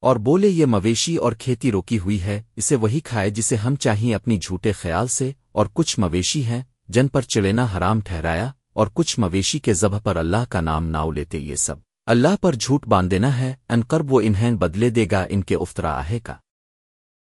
اور بولے یہ مویشی اور کھیتی روکی ہوئی ہے، اسے وہی کھائے جسے ہم چاہیں اپنی جھوٹے خیال سے، اور کچھ مویشی ہیں، جن پر چڑینا حرام ٹھہرایا، اور کچھ مویشی کے ذبح پر اللہ کا نام ناؤ لیتے یہ سب۔ اللہ پر جھوٹ باندھنا ہے انقرب وہ انہیں بدلے دے گا ان کے افطرا آہے کا۔